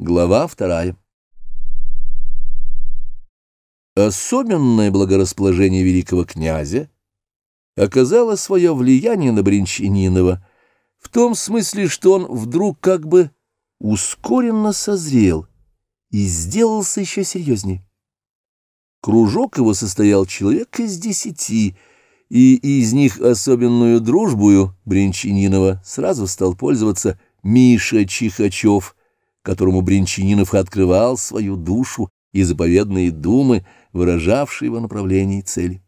Глава вторая. Особенное благорасположение великого князя оказало свое влияние на Бринчанинова в том смысле, что он вдруг как бы ускоренно созрел и сделался еще серьезнее. Кружок его состоял человек из десяти, и из них особенную дружбую Бринчанинова сразу стал пользоваться Миша Чихачев — которому Бринчанинов открывал свою душу и заповедные думы, выражавшие его направление и цели.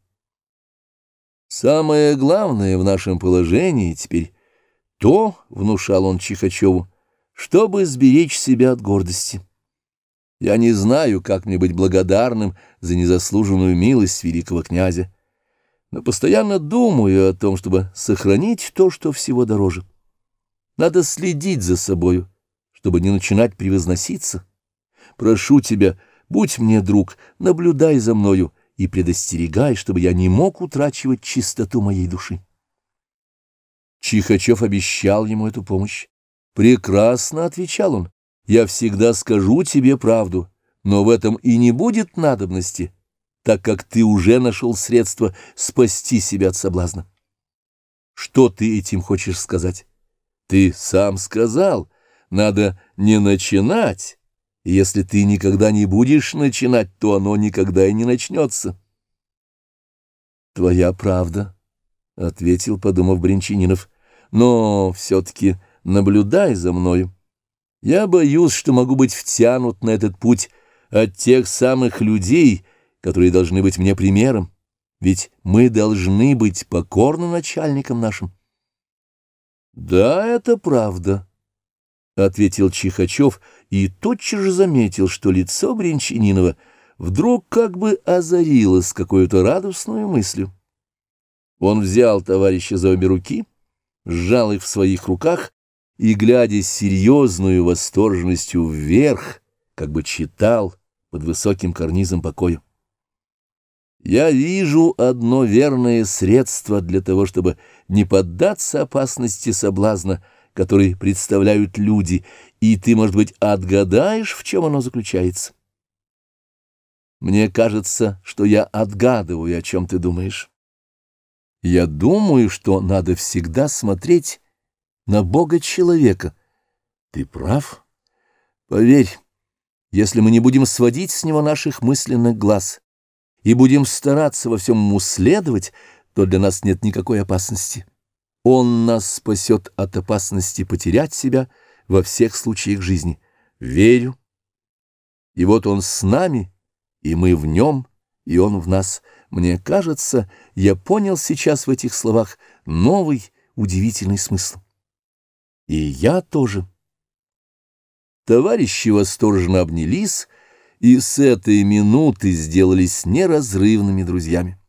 Самое главное в нашем положении теперь то, — внушал он Чихачеву, — чтобы сберечь себя от гордости. Я не знаю, как мне быть благодарным за незаслуженную милость великого князя, но постоянно думаю о том, чтобы сохранить то, что всего дороже. Надо следить за собою, чтобы не начинать превозноситься. Прошу тебя, будь мне друг, наблюдай за мною и предостерегай, чтобы я не мог утрачивать чистоту моей души. Чихачев обещал ему эту помощь. «Прекрасно», — отвечал он, — «я всегда скажу тебе правду, но в этом и не будет надобности, так как ты уже нашел средство спасти себя от соблазна». «Что ты этим хочешь сказать?» «Ты сам сказал» надо не начинать. если ты никогда не будешь начинать, то оно никогда и не начнется. Твоя правда, — ответил, подумав Бринчининов, — но все-таки наблюдай за мною. Я боюсь, что могу быть втянут на этот путь от тех самых людей, которые должны быть мне примером, ведь мы должны быть покорны начальникам нашим. Да, это правда. — ответил Чихачев и тотчас же заметил, что лицо Бринчанинова вдруг как бы озарилось какой-то радостной мыслью. Он взял товарища за обе руки, сжал их в своих руках и, глядя с серьезную восторженностью вверх, как бы читал под высоким карнизом покоя. «Я вижу одно верное средство для того, чтобы не поддаться опасности соблазна», который представляют люди, и ты, может быть, отгадаешь, в чем оно заключается. Мне кажется, что я отгадываю, о чем ты думаешь. Я думаю, что надо всегда смотреть на Бога человека. Ты прав. Поверь, если мы не будем сводить с него наших мысленных глаз и будем стараться во всем ему следовать, то для нас нет никакой опасности. Он нас спасет от опасности потерять себя во всех случаях жизни. Верю. И вот он с нами, и мы в нем, и он в нас. Мне кажется, я понял сейчас в этих словах новый удивительный смысл. И я тоже. Товарищи восторженно обнялись, и с этой минуты сделались неразрывными друзьями.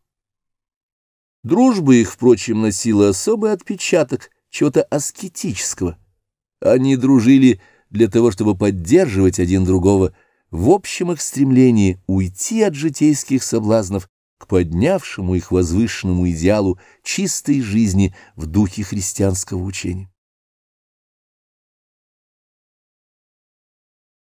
Дружба их, впрочем, носила особый отпечаток чего-то аскетического. Они дружили для того, чтобы поддерживать один другого в общем их стремлении уйти от житейских соблазнов к поднявшему их возвышенному идеалу чистой жизни в духе христианского учения.